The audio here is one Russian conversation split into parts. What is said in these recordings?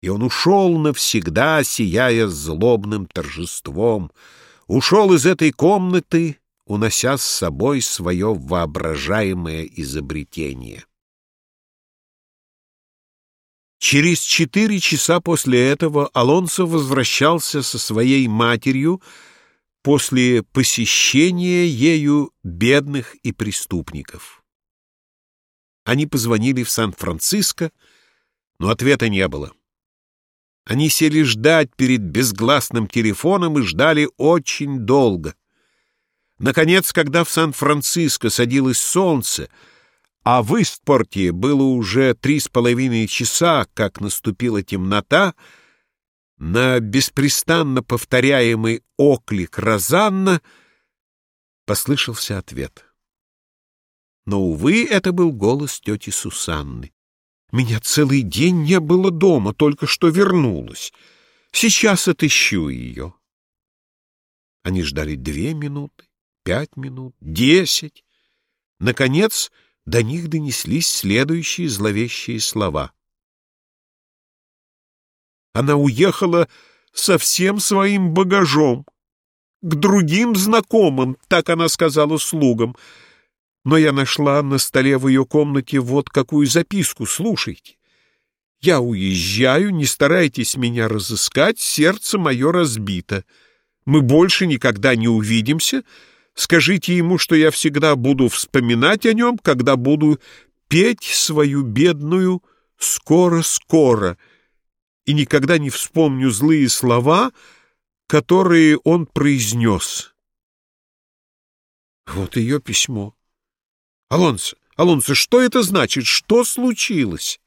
И он ушел навсегда, сияя злобным торжеством, ушел из этой комнаты, унося с собой свое воображаемое изобретение. Через четыре часа после этого Алонсо возвращался со своей матерью после посещения ею бедных и преступников. Они позвонили в Сан-Франциско, но ответа не было. Они сели ждать перед безгласным телефоном и ждали очень долго. Наконец, когда в Сан-Франциско садилось солнце, а в Истпорте было уже три с половиной часа, как наступила темнота, на беспрестанно повторяемый оклик Розанна послышался ответ. Но, увы, это был голос тети Сусанны. «Меня целый день не было дома, только что вернулась. Сейчас отыщу ее». Они ждали две минуты, пять минут, десять. Наконец, до них донеслись следующие зловещие слова. Она уехала со всем своим багажом. К другим знакомым, так она сказала слугам. Но я нашла на столе в ее комнате вот какую записку, слушайте. Я уезжаю, не старайтесь меня разыскать, сердце мое разбито. Мы больше никогда не увидимся, — Скажите ему, что я всегда буду вспоминать о нем, когда буду петь свою бедную «скоро-скоро» и никогда не вспомню злые слова, которые он произнес. Вот ее письмо. Алонсо, Алонсо, что это значит? Что случилось?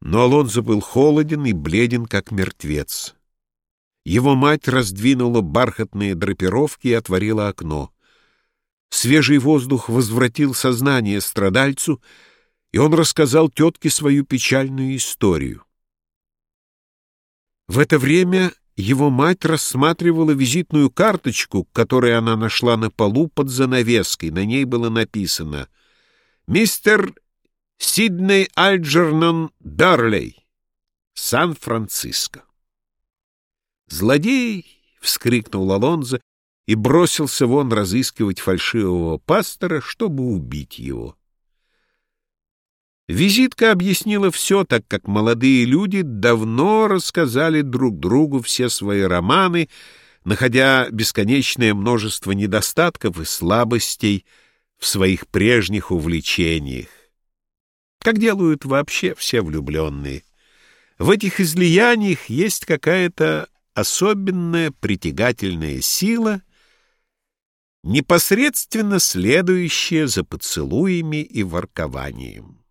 Но Алонсо был холоден и бледен, как мертвец. Его мать раздвинула бархатные драпировки и отворила окно. Свежий воздух возвратил сознание страдальцу, и он рассказал тетке свою печальную историю. В это время его мать рассматривала визитную карточку, которую она нашла на полу под занавеской. На ней было написано «Мистер Сидней Альджернон Дарлей, Сан-Франциско». «Злодей!» — вскрикнул Алонзо и бросился вон разыскивать фальшивого пастора, чтобы убить его. Визитка объяснила все, так как молодые люди давно рассказали друг другу все свои романы, находя бесконечное множество недостатков и слабостей в своих прежних увлечениях. Как делают вообще все влюбленные. В этих излияниях есть какая-то особенная притягательная сила, непосредственно следующая за поцелуями и воркованием.